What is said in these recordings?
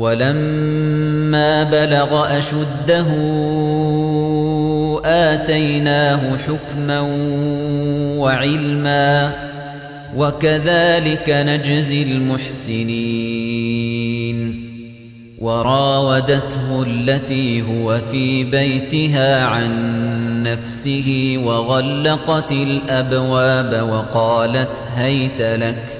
ولما بلغ أشده آتيناه حكما وعلما وكذلك نجزي المحسنين. وراودته التي هو في بيتها عن نفسه وغلقت الأبواب وقالت هيت لك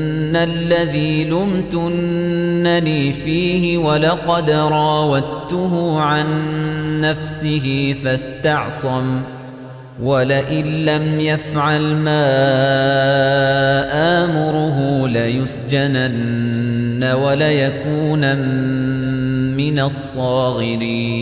الذي لمتنني فيه ولقد راودته عن نفسه فاستعصم ولئن لم يفعل ما آمره ليسجنن وليكون من الصاغرين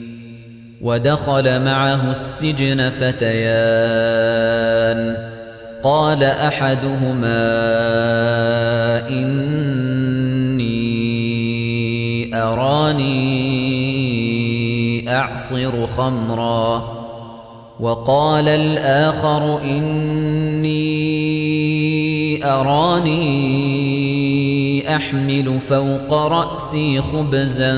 ودخل معه السجن فتيان. قال أحدهما إني أراني أعصر خمرًا. وقال الآخر إني أراني أحمل فوق رأسي خبزا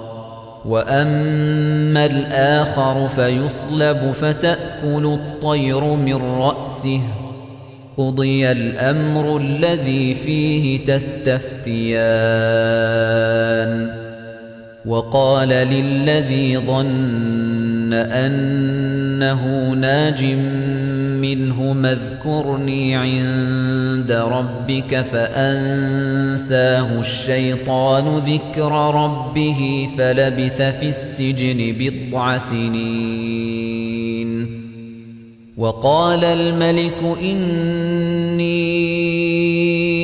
وأما الآخر فيصلب فتأكل الطير من رأسه قضي الأمر الذي فيه تستفتيان وقال للذي ظن أنه ناج منه اذكرني عند ربك فأنساه الشيطان ذكر ربه فلبث في السجن بضع سنين. وقال الملك إني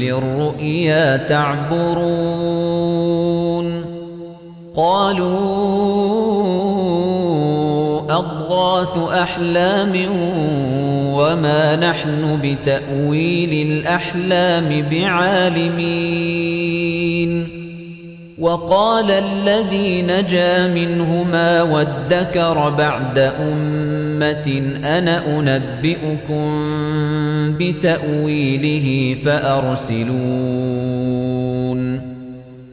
للرؤيا تعبرون قالوا أضغاث أحلام وما نحن بتأويل الأحلام بعالمين وقال الذي نجا منهما وادكر بعد أمة أنا أنبئكم بتأويله فأرسلون.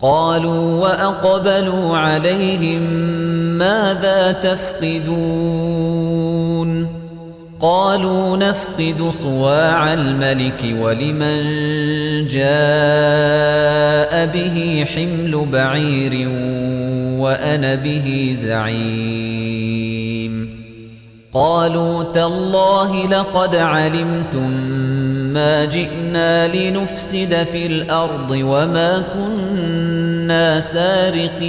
قالوا وأقبلوا عليهم ماذا تفقدون؟ قالوا نفقد صواع الملك ولمن جاء به حمل بعير وأنا به زعيم. قالوا تالله لقد علمتم ما جئنا لنفسد في الأرض وما كنا سارقين.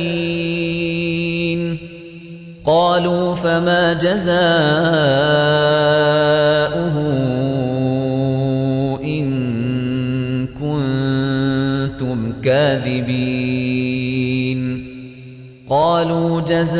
قالوا فما جزاؤه إن كنتم كاذبين. قالوا جزاؤه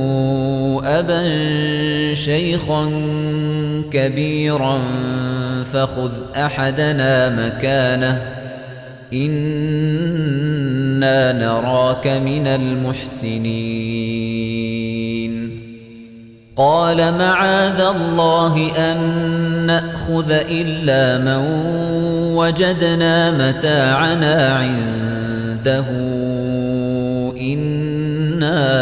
أبا شيخا كبيرا فخذ أحدنا مكانه. إنا نراك من المحسنين. قال معاذ الله أن نأخذ إلا من وجدنا متاعنا عنده. إنا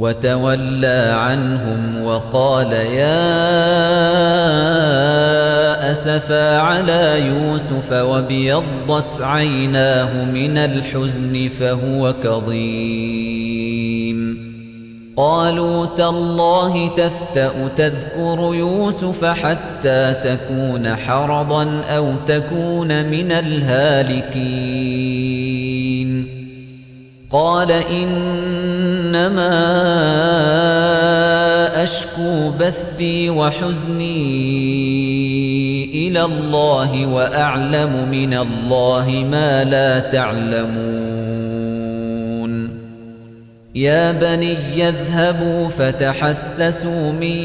وتولى عنهم وقال يا أسفا على يوسف وبيضت عيناه من الحزن فهو كظيم. قالوا تالله تفتأ تذكر يوسف حتى تكون حرضا أو تكون من الهالكين. قال إنما أشكو بثي وحزني إلى الله وأعلم من الله ما لا تعلمون. يا بني يذهبوا فتحسسوا من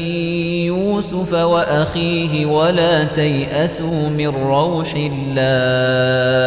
يوسف وأخيه ولا تيأسوا من روح الله.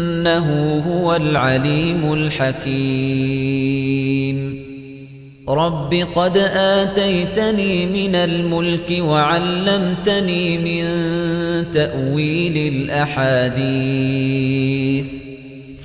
إنه هو العليم الحكيم. رب قد آتيتني من الملك وعلمتني من تأويل الأحاديث.